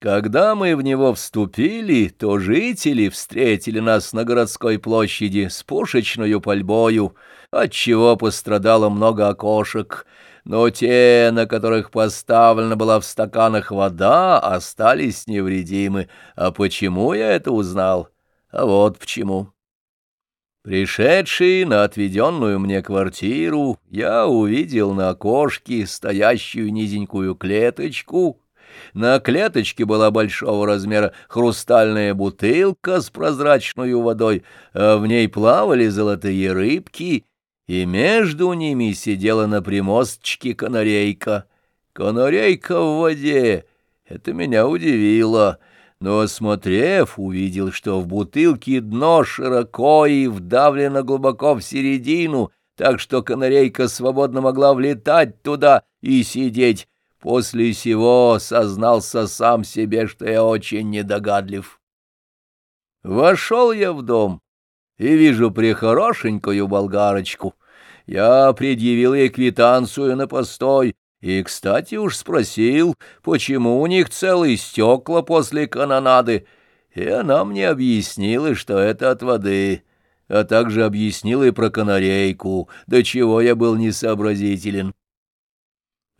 Когда мы в него вступили, то жители встретили нас на городской площади с пушечною пальбою, отчего пострадало много окошек, но те, на которых поставлена была в стаканах вода, остались невредимы. А почему я это узнал? А вот почему. Пришедший на отведенную мне квартиру, я увидел на окошке стоящую низенькую клеточку, на клеточке была большого размера хрустальная бутылка с прозрачной водой, а в ней плавали золотые рыбки, и между ними сидела на примостчике канарейка. Канарейка в воде! Это меня удивило. Но, осмотрев, увидел, что в бутылке дно широко и вдавлено глубоко в середину, так что канарейка свободно могла влетать туда и сидеть, После сего сознался сам себе, что я очень недогадлив. Вошел я в дом и вижу прихорошенькую болгарочку. Я предъявил ей квитанцию на постой и, кстати, уж спросил, почему у них целые стекла после канонады, и она мне объяснила, что это от воды, а также объяснила и про канарейку, до чего я был несообразителен.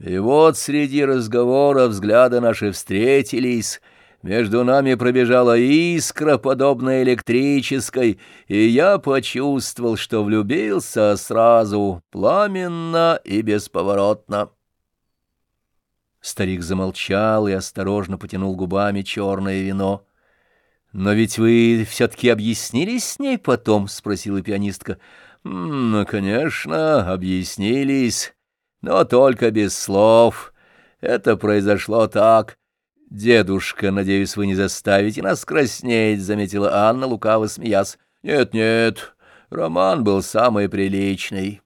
И вот среди разговора взгляды наши встретились, между нами пробежала искра, подобная электрической, и я почувствовал, что влюбился сразу, пламенно и бесповоротно. Старик замолчал и осторожно потянул губами черное вино. — Но ведь вы все-таки объяснились с ней потом? — спросила пианистка. — Конечно, объяснились но только без слов. Это произошло так. «Дедушка, надеюсь, вы не заставите нас краснеть», — заметила Анна, лукаво смеясь. «Нет-нет, роман был самый приличный».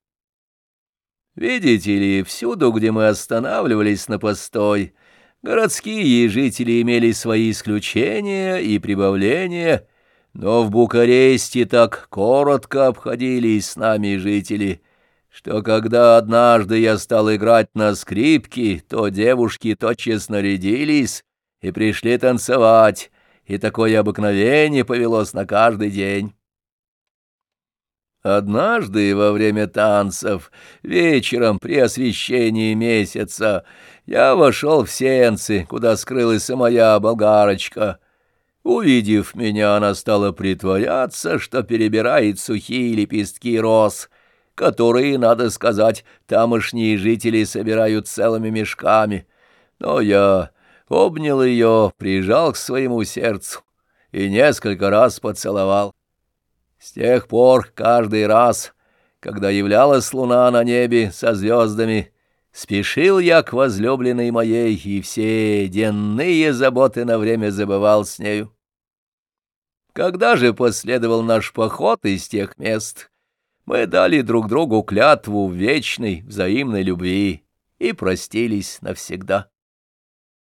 Видите ли, всюду, где мы останавливались на постой, городские жители имели свои исключения и прибавления, но в Букаресте так коротко обходились с нами жители — что когда однажды я стал играть на скрипке, то девушки тотчас нарядились и пришли танцевать, и такое обыкновение повелось на каждый день. Однажды во время танцев, вечером при освещении месяца, я вошел в сенцы, куда скрылась моя болгарочка. Увидев меня, она стала притворяться, что перебирает сухие лепестки роз — которые, надо сказать, тамошние жители собирают целыми мешками. Но я обнял ее, прижал к своему сердцу и несколько раз поцеловал. С тех пор каждый раз, когда являлась луна на небе со звездами, спешил я к возлюбленной моей и все денные заботы на время забывал с нею. Когда же последовал наш поход из тех мест — мы дали друг другу клятву вечной взаимной любви и простились навсегда.